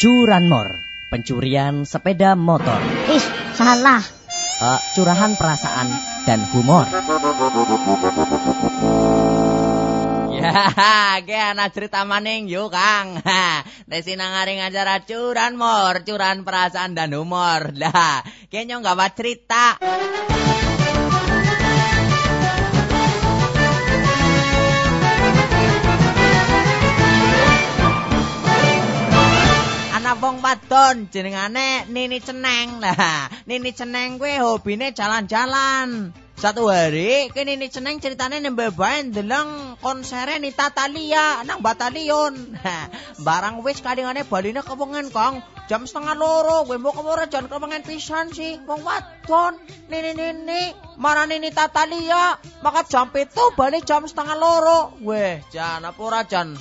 Curanmor, pencurian sepeda motor. Ih, salah. Uh, curahan perasaan dan humor. Ya, ke anak cerita maning yuk Kang. Desi nangaring acara curan mor, curan perasaan dan humor. Lah, kayaknya nggak cerita. Wong wadon jenengane Nini Ceneng. Lah, Nini Ceneng kuwi hobine jalan-jalan. Satu hari kini Nini Ceneng ceritane nembe bae ndeleng konsere Nita Talia nang batalion. Barang wis kadingane baline kewengen Kang. Jam setengah loro, gue mau ke mana jangan kewengen pisan sih. Wong wadon, nini nini, marani Nita Talia, maka jam itu balik jam setengah loro. Weh, jangan apa ora jan.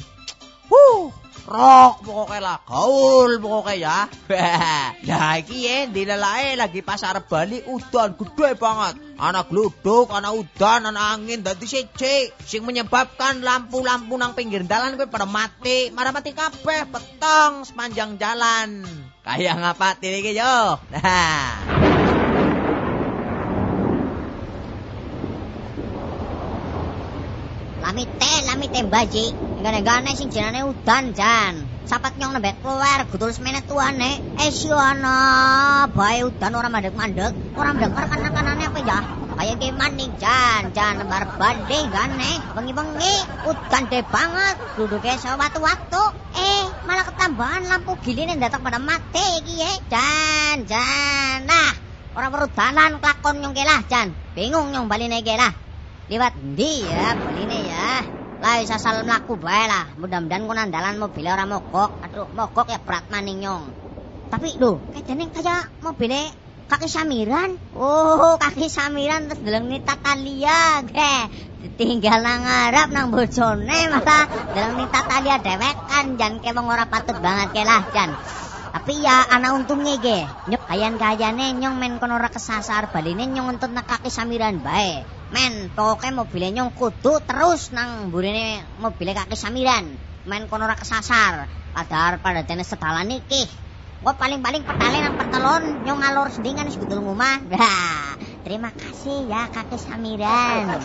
Huh, rock pokoknya lah gaul pokoknya ya. Nah iki ya dilelae lagi pasar Bali udan gede banget. Anak gluduk anak udan anak angin dadi siji. Sing menyebabkan lampu-lampu nang pinggir dalan kuwi pada mati. Marah mati kabeh petong sepanjang jalan. Kayak ngapa iki yo. Nah Lamite, lamite baji. Gane-gane sing jenane udan jan. Sapat nyong nebek keluar gutul semene tuane. Eh si ana bae udan ora mandek-mandek, ora mendengar kanan-kanane apa ya? Kayak gimana nih jan, jan lembar banding gane. Bengi-bengi udan de banget. Duduknya sewaktu-waktu. Eh malah ketambahan lampu giline datang pada mati iki ya. Jan, jan. Nah, orang perlu dalan kelakon nyong kelah jan. Bingung nyong baline kelah. Liwat ndi ya baline ya. Lah wis asal mlaku bae lah. Mudah-mudahan ku nandalan mobil ora mogok. Aduh, mogok ya berat maning nyong. Tapi lho, kayaknya kayak mobil kaki samiran. Oh, kaki samiran terus deleng Nita Talia. Ge, ditinggal nang ngarep nang bojone malah deleng Nita Talia dewekan jan ke wong ora patut banget ke lah jan. Tapi ya anak untungnya ge. Nyok kayan-kayane nyong men kono ora kesasar baline nyong untut nak kaki samiran bae. Men, pokoknya mobilnya nyong kudu terus nang burine mobilnya kaki samiran. Men kono ora kesasar. Padahal pada jane sedalan iki. Gua paling-paling petale nang pertelon nyong ngalor sendingan wis ngomah. Nah, terima kasih ya kaki samiran.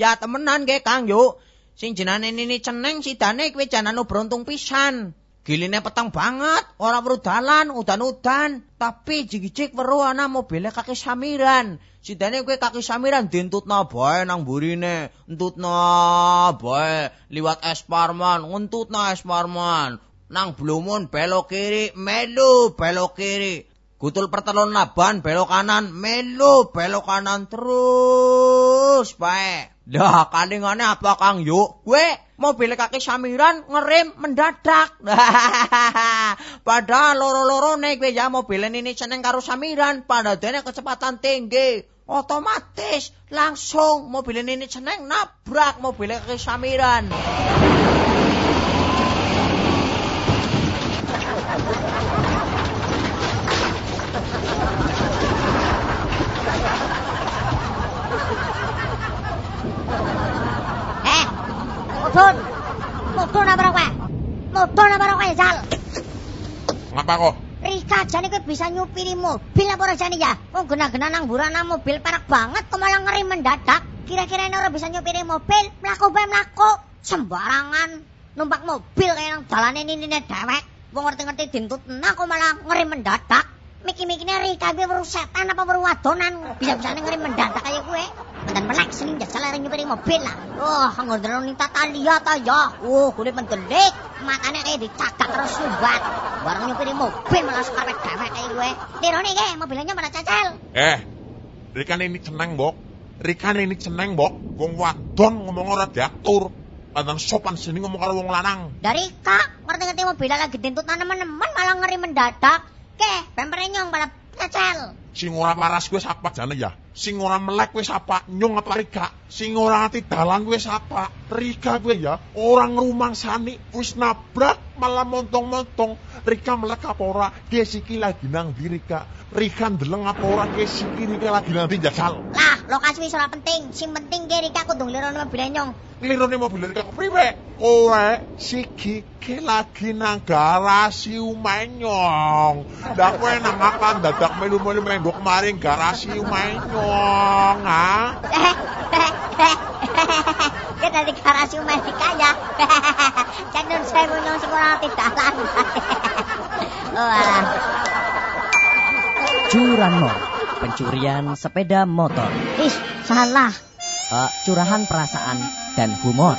Ya temenan ge Kang yuk. Sing jenane Nini Ceneng sidane kuwi janane beruntung pisan. Giline petang banget, ora weruh dalan, udan-udan, tapi jig-jig weruh ana mobilnya kaki samiran. Sidane kuwi kaki samiran dintutna bae nang burine, entutna bae liwat es parman, ngentutna es parman. Nang Blumun belok kiri, melu belok kiri. Gutul pertelon laban belok kanan, melu belok kanan terus bae. Dah kandingane apa Kang Yuk? Gue mobil kaki samiran ngerem mendadak. Padahal loro-loro nih gue ya mobil ini seneng karo samiran. Pada dene kecepatan tinggi. Otomatis langsung mobil ini seneng nabrak mobil kaki samiran. Eh, mudun. Mudun apa kowe? Mudun apa kowe, Jal? Ngapa kok? Rika jane kowe bisa nyupiri mobil apa ora jane ya? Wong gena-gena nang burana mobil perak banget kok malah ngeri mendadak. Kira-kira ini orang bisa nyupiri mobil, melaku bae melaku. Sembarangan numpak mobil kayak nang dalane ini dewek. Wong ngerti-ngerti dintut nah kok malah ngeri mendadak. Miki-mikine Rika gue baru setan apa baru wadonan Bisa-bisa ngeri mendadak kayak gue Dan melek sini jajal lari nyupiri mobil lah Wah, oh, ngodron Nita Talia ta ya Wah, kulit mendelik Matanya kayak dicakak terus subat Barang nyupiri mobil malah sekarang dewek kayak gue Tironi ke, mobilnya pada cacal Eh, Rika ini ceneng, Bok. Rika ini ceneng, Bok. Wong wadon ngomong ora diatur. Kadang sopan sini ngomong karo wong lanang. Dari kak, ngerti-ngerti mobil lagi dintut teman-teman malah ngeri mendadak Ke, pempernya nyong pada cacal Sing ora waras gue sapa jane ya. Sing ora melek gue sapa. Nyong apa Rika. Sing ora ati dalan gue sapa. Rika gue ya, orang rumah sani wis nabrak malah montong-montong. Rika melek apa ora? Ke siki lagi nang di Rika. Rika ndeleng apa ora? Ke siki Rika lagi nang di jajal. Lah, lokasi wis ora penting. Sing penting ki Rika kudu nglirone mobil nyong. Nglirone mobil Rika kepriwe? Kowe siki ke lagi nang garasi umenyong. Lah kowe nang apa dadak melu-melu menggo kemarin garasi umenyong, ha? Di garasi umeh dikaya. Cek nun sewu nyong sing ora dalan. Oh, alah. Curanmor, pencurian sepeda motor. Ih, salah. Eh, curahan perasaan dan humor.